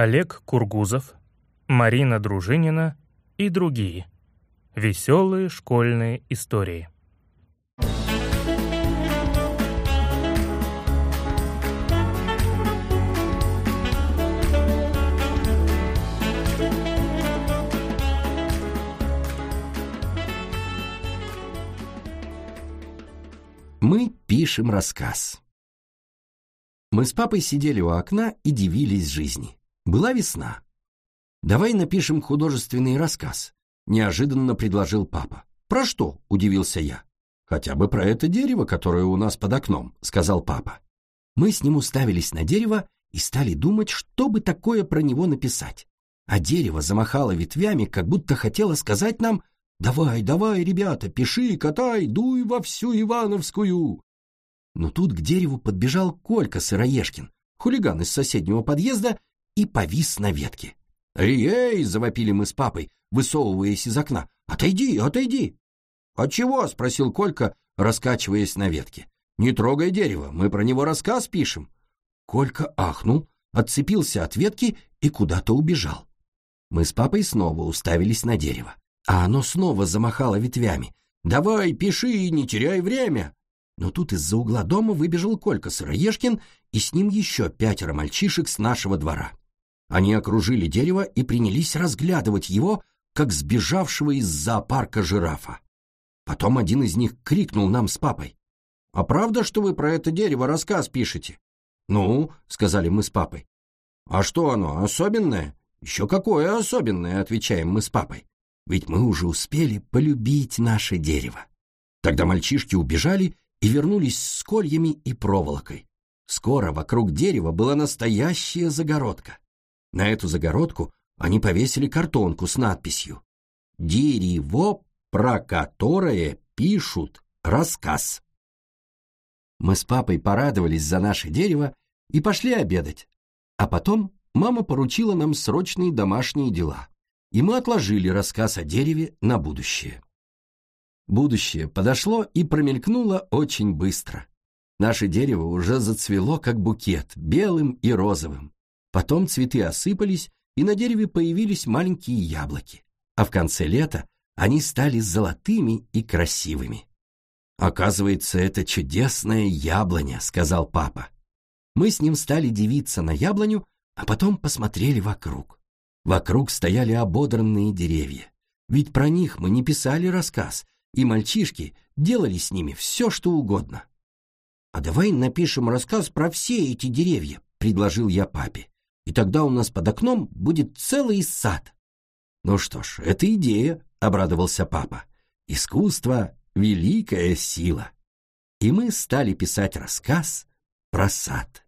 Олег Кургузов, Марина Дружинина и другие. Веселые школьные истории. Мы пишем рассказ. Мы с папой сидели у окна и дивились жизни. Была весна. «Давай напишем художественный рассказ», — неожиданно предложил папа. «Про что?» — удивился я. «Хотя бы про это дерево, которое у нас под окном», — сказал папа. Мы с ним уставились на дерево и стали думать, что бы такое про него написать. А дерево замахало ветвями, как будто хотело сказать нам «Давай, давай, ребята, пиши, катай, дуй во всю Ивановскую!» Но тут к дереву подбежал Колька Сыроежкин, хулиган из соседнего подъезда, и повис на ветке. «Эй!» — завопили мы с папой, высовываясь из окна. «Отойди, отойди!» «А чего?» — спросил Колька, раскачиваясь на ветке. «Не трогай дерево, мы про него рассказ пишем». Колька ахнул, отцепился от ветки и куда-то убежал. Мы с папой снова уставились на дерево, а оно снова замахало ветвями. «Давай, пиши, не теряй время!» Но тут из-за угла дома выбежал Колька Сыроежкин и с ним еще пятеро мальчишек с нашего двора. Они окружили дерево и принялись разглядывать его, как сбежавшего из зоопарка жирафа. Потом один из них крикнул нам с папой. «А правда, что вы про это дерево рассказ пишете?» «Ну», — сказали мы с папой. «А что оно, особенное?» «Еще какое особенное», — отвечаем мы с папой. «Ведь мы уже успели полюбить наше дерево». Тогда мальчишки убежали и вернулись с кольями и проволокой. Скоро вокруг дерева была настоящая загородка. На эту загородку они повесили картонку с надписью «Дерево, про которое пишут рассказ». Мы с папой порадовались за наше дерево и пошли обедать. А потом мама поручила нам срочные домашние дела, и мы отложили рассказ о дереве на будущее. Будущее подошло и промелькнуло очень быстро. Наше дерево уже зацвело, как букет, белым и розовым. Потом цветы осыпались, и на дереве появились маленькие яблоки. А в конце лета они стали золотыми и красивыми. «Оказывается, это чудесная яблоня», — сказал папа. Мы с ним стали дивиться на яблоню, а потом посмотрели вокруг. Вокруг стояли ободранные деревья. Ведь про них мы не писали рассказ, и мальчишки делали с ними все, что угодно. «А давай напишем рассказ про все эти деревья», — предложил я папе и тогда у нас под окном будет целый сад. Ну что ж, это идея, обрадовался папа. Искусство — великая сила. И мы стали писать рассказ про сад.